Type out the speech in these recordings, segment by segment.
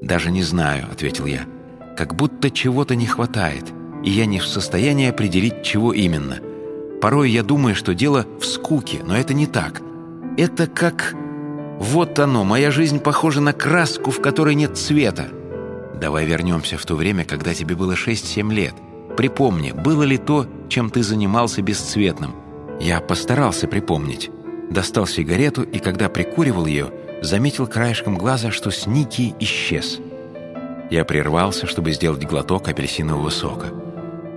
«Даже не знаю», — ответил я. «Как будто чего-то не хватает, и я не в состоянии определить, чего именно. Порой я думаю, что дело в скуке, но это не так. Это как... Вот оно, моя жизнь похожа на краску, в которой нет цвета. Давай вернемся в то время, когда тебе было 6-7 лет. Припомни, было ли то, чем ты занимался бесцветным? Я постарался припомнить. Достал сигарету, и когда прикуривал ее, заметил краешком глаза, что Сники исчез. Я прервался, чтобы сделать глоток апельсинового сока.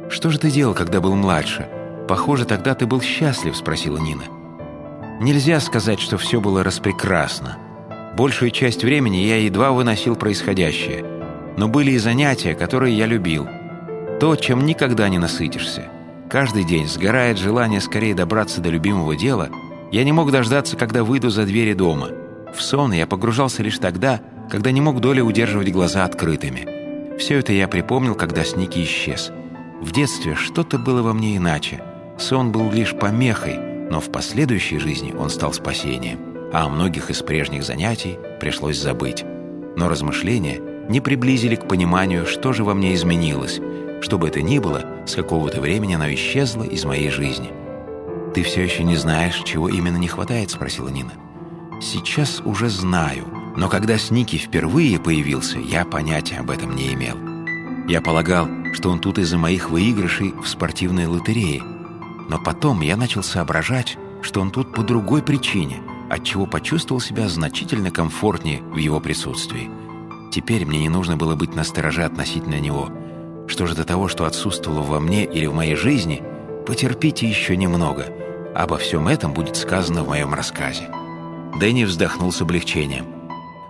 «Что же ты делал, когда был младше? Похоже, тогда ты был счастлив», — спросила Нина. Нельзя сказать, что все было распрекрасно. Большую часть времени я едва выносил происходящее. Но были и занятия, которые я любил. То, чем никогда не насытишься. Каждый день сгорает желание скорее добраться до любимого дела. Я не мог дождаться, когда выйду за двери дома — в сон я погружался лишь тогда, когда не мог доли удерживать глаза открытыми. Все это я припомнил, когда Сники исчез. В детстве что-то было во мне иначе. Сон был лишь помехой, но в последующей жизни он стал спасением, а о многих из прежних занятий пришлось забыть. Но размышления не приблизили к пониманию, что же во мне изменилось. Что бы это ни было, с какого-то времени оно исчезло из моей жизни. «Ты все еще не знаешь, чего именно не хватает?» – спросила Нина. Сейчас уже знаю, но когда Сники впервые появился, я понятия об этом не имел. Я полагал, что он тут из-за моих выигрышей в спортивной лотерее. Но потом я начал соображать, что он тут по другой причине, отчего почувствовал себя значительно комфортнее в его присутствии. Теперь мне не нужно было быть настороже относительно него. Что же до того, что отсутствовало во мне или в моей жизни, потерпите еще немного. Обо всем этом будет сказано в моем рассказе. Дэнни вздохнул с облегчением.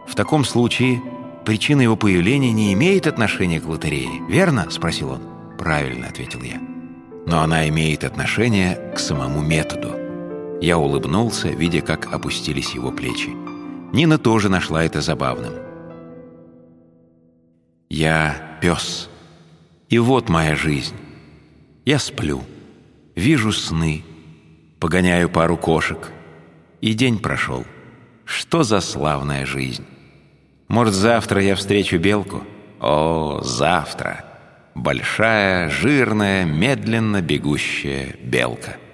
«В таком случае причина его появления не имеет отношения к лотерее, верно?» – спросил он. «Правильно», – ответил я. «Но она имеет отношение к самому методу». Я улыбнулся, видя, как опустились его плечи. Нина тоже нашла это забавным. «Я пес. И вот моя жизнь. Я сплю, вижу сны, погоняю пару кошек» и день прошел. Что за славная жизнь! Может, завтра я встречу белку? О, завтра! Большая, жирная, медленно бегущая белка —